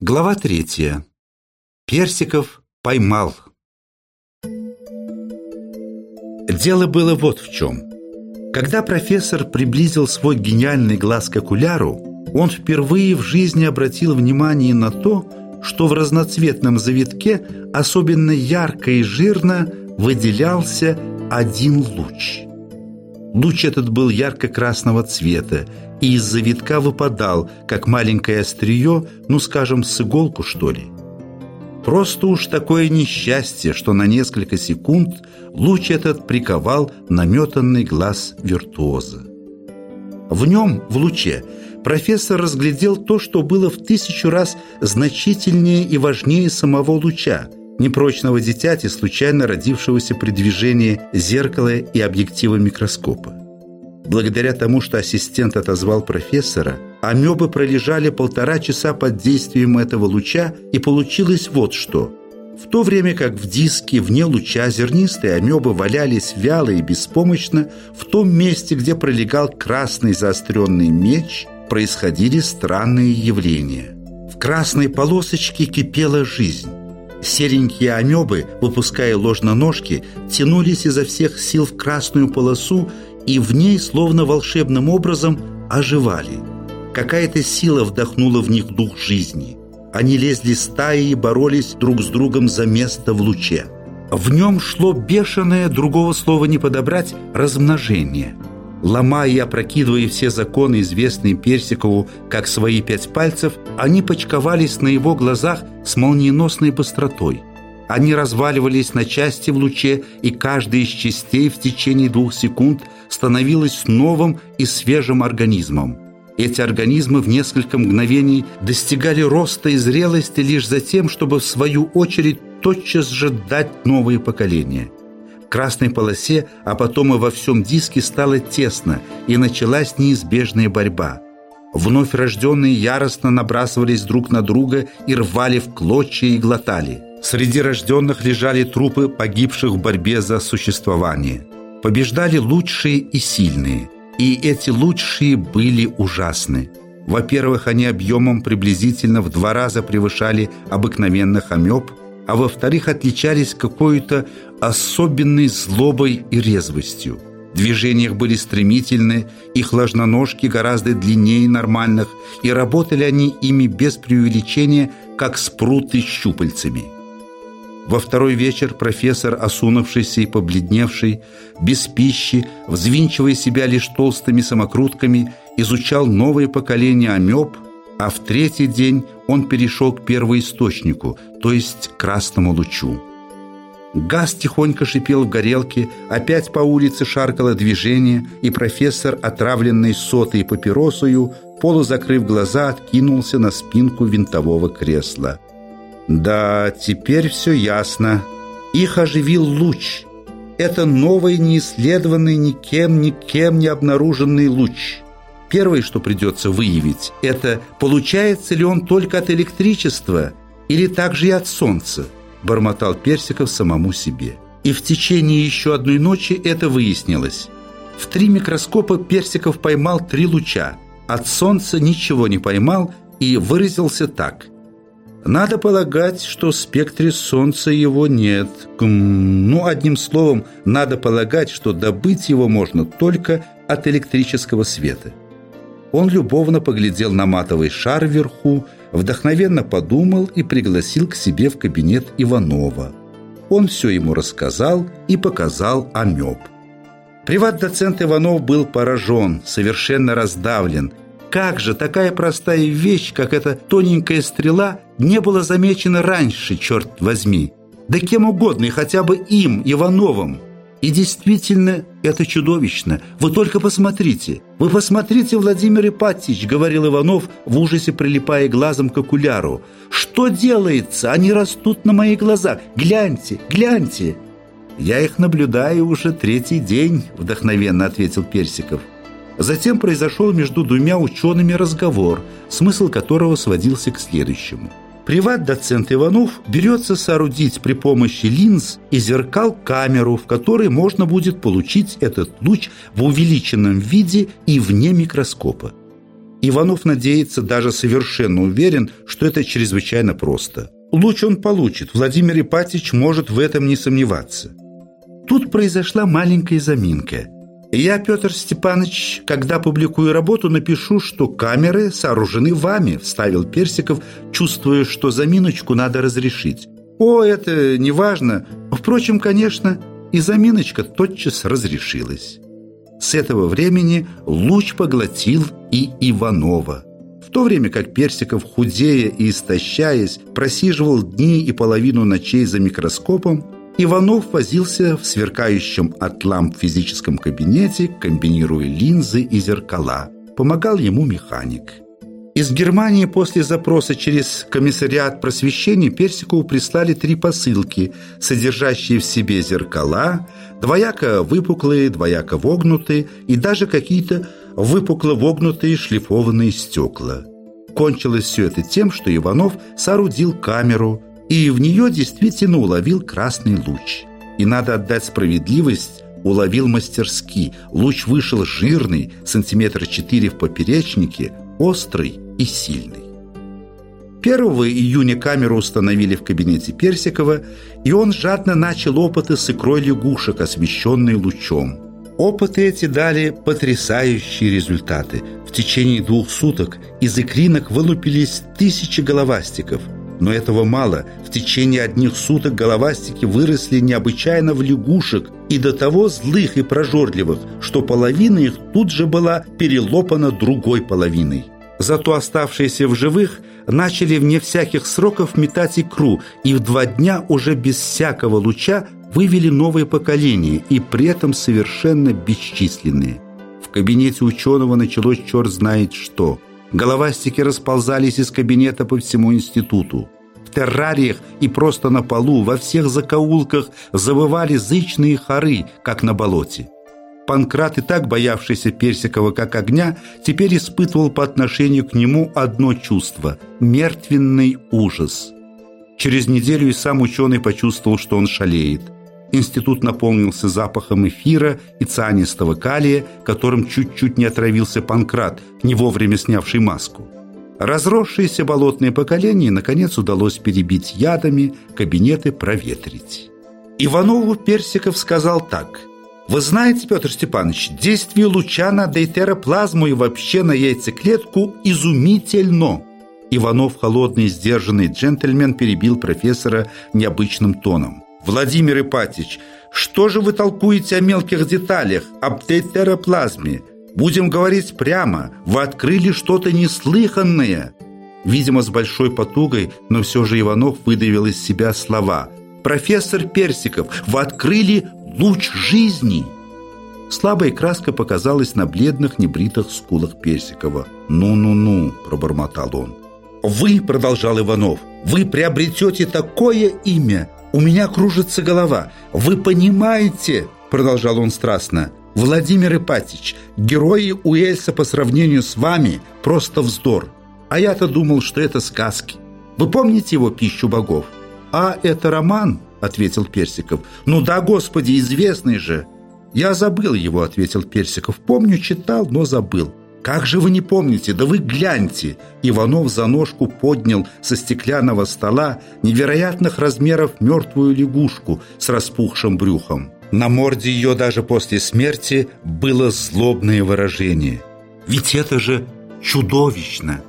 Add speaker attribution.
Speaker 1: Глава третья. Персиков поймал. Дело было вот в чем. Когда профессор приблизил свой гениальный глаз к окуляру, он впервые в жизни обратил внимание на то, что в разноцветном завитке особенно ярко и жирно выделялся один луч. Луч этот был ярко-красного цвета, и из завитка выпадал, как маленькое острие, ну, скажем, с иголку, что ли. Просто уж такое несчастье, что на несколько секунд луч этот приковал наметанный глаз виртуоза. В нем, в луче, профессор разглядел то, что было в тысячу раз значительнее и важнее самого луча, непрочного дитяти, случайно родившегося при движении зеркала и объектива микроскопа. Благодаря тому, что ассистент отозвал профессора, амебы пролежали полтора часа под действием этого луча, и получилось вот что. В то время как в диске вне луча зернистые амебы валялись вяло и беспомощно, в том месте, где пролегал красный заостренный меч, происходили странные явления. В красной полосочке кипела жизнь. Серенькие амебы, выпуская ложноножки, тянулись изо всех сил в красную полосу и в ней словно волшебным образом оживали. Какая-то сила вдохнула в них дух жизни. Они лезли стаи и боролись друг с другом за место в луче. В нем шло бешеное, другого слова не подобрать, размножение. Ломая и опрокидывая все законы, известные Персикову, как свои пять пальцев, они почковались на его глазах с молниеносной быстротой. Они разваливались на части в луче, и каждая из частей в течение двух секунд становилась новым и свежим организмом. Эти организмы в несколько мгновений достигали роста и зрелости лишь за тем, чтобы в свою очередь тотчас же дать новые поколения. Красной полосе, а потом и во всем диске стало тесно, и началась неизбежная борьба. Вновь рожденные яростно набрасывались друг на друга и рвали в клочья и глотали – Среди рожденных лежали трупы погибших в борьбе за существование. Побеждали лучшие и сильные. И эти лучшие были ужасны. Во-первых, они объемом приблизительно в два раза превышали обыкновенных амеб, а во-вторых, отличались какой-то особенной злобой и резвостью. В движениях были стремительны, их ложноножки гораздо длиннее нормальных, и работали они ими без преувеличения, как спруты щупальцами – во второй вечер профессор, осунувшийся и побледневший, без пищи, взвинчивая себя лишь толстыми самокрутками, изучал новое поколение амеб, а в третий день он перешел к первоисточнику, то есть к красному лучу. Газ тихонько шипел в горелке, опять по улице шаркало движение, и профессор, отравленный сотой папиросою, полузакрыв глаза, откинулся на спинку винтового кресла – да, теперь все ясно. Их оживил луч. Это новый, неисследованный никем, никем не обнаруженный луч. Первое, что придется выявить, это получается ли он только от электричества или также и от солнца, бормотал Персиков самому себе. И в течение еще одной ночи это выяснилось. В три микроскопа Персиков поймал три луча. От солнца ничего не поймал и выразился так – надо полагать, что в спектре Солнца его нет. Ну, одним словом, надо полагать, что добыть его можно только от электрического света. Он любовно поглядел на матовый шар вверху, вдохновенно подумал и пригласил к себе в кабинет Иванова. Он все ему рассказал и показал амеб. Приват-доцент Иванов был поражен, совершенно раздавлен – как же такая простая вещь, как эта тоненькая стрела, не была замечена раньше, черт возьми? Да кем угодно, и хотя бы им, Ивановым. И действительно, это чудовищно. Вы только посмотрите. Вы посмотрите, Владимир Ипатьевич, говорил Иванов, в ужасе прилипая глазом к окуляру. Что делается? Они растут на моих глазах. Гляньте, гляньте. Я их наблюдаю уже третий день, вдохновенно ответил Персиков. Затем произошел между двумя учеными разговор, смысл которого сводился к следующему. Приват-доцент Иванов берется соорудить при помощи линз и зеркал камеру, в которой можно будет получить этот луч в увеличенном виде и вне микроскопа. Иванов надеется, даже совершенно уверен, что это чрезвычайно просто. Луч он получит, Владимир Ипатич может в этом не сомневаться. Тут произошла маленькая заминка. Я, Петр Степанович, когда публикую работу, напишу, что камеры сооружены вами, вставил Персиков, чувствуя, что заминочку надо разрешить. О, это не важно. Впрочем, конечно, и заминочка тотчас разрешилась. С этого времени луч поглотил и Иванова. В то время как Персиков, худея и истощаясь, просиживал дни и половину ночей за микроскопом, Иванов возился в сверкающем от ламп физическом кабинете, комбинируя линзы и зеркала. Помогал ему механик. Из Германии после запроса через комиссариат просвещения Персикову прислали три посылки, содержащие в себе зеркала, двояко выпуклые, двояко вогнутые и даже какие-то выпукло вогнутые шлифованные стекла. Кончилось все это тем, что Иванов соорудил камеру, и в нее действительно уловил красный луч. И надо отдать справедливость, уловил мастерски. Луч вышел жирный, сантиметра четыре в поперечнике, острый и сильный. 1 июня камеру установили в кабинете Персикова, и он жадно начал опыты с икрой лягушек, освещенной лучом. Опыты эти дали потрясающие результаты. В течение двух суток из икринок вылупились тысячи головастиков. Но этого мало. В течение одних суток головастики выросли необычайно в лягушек и до того злых и прожорливых, что половина их тут же была перелопана другой половиной. Зато оставшиеся в живых начали вне всяких сроков метать икру, и в два дня уже без всякого луча вывели новое поколение, и при этом совершенно бесчисленные. В кабинете ученого началось черт знает что. Головастики расползались из кабинета по всему институту. В террариях и просто на полу, во всех закоулках завывали зычные хоры, как на болоте. Панкрат, и так боявшийся Персикова как огня, теперь испытывал по отношению к нему одно чувство – мертвенный ужас. Через неделю и сам ученый почувствовал, что он шалеет. Институт наполнился запахом эфира и цианистого калия, которым чуть-чуть не отравился Панкрат, не вовремя снявший маску. Разросшееся болотное поколение наконец удалось перебить ядами, кабинеты проветрить. Иванову Персиков сказал так – вы знаете, Петр Степанович, действие луча на дейтероплазму и вообще на яйцеклетку изумительно. Иванов, холодный, сдержанный джентльмен, перебил профессора необычным тоном. «Владимир Ипатич, что же вы толкуете о мелких деталях, об дейтероплазме? Будем говорить прямо, вы открыли что-то неслыханное». Видимо, с большой потугой, но все же Иванов выдавил из себя слова. «Профессор Персиков, вы открыли луч жизни!» Слабая краска показалась на бледных небритых скулах Персикова. «Ну-ну-ну», – пробормотал он. «Вы», – продолжал Иванов, – «вы приобретете такое имя! У меня кружится голова! Вы понимаете?» – продолжал он страстно. «Владимир Ипатич, герои Уэльса по сравнению с вами – просто вздор. А я-то думал, что это сказки. Вы помните его «Пищу богов»? А это роман?» – ответил Персиков. «Ну да, Господи, известный же!» «Я забыл его», – ответил Персиков. «Помню, читал, но забыл». «Как же вы не помните? Да вы гляньте!» Иванов за ножку поднял со стеклянного стола невероятных размеров мертвую лягушку с распухшим брюхом. На морде ее даже после смерти было злобное выражение. «Ведь это же чудовищно!»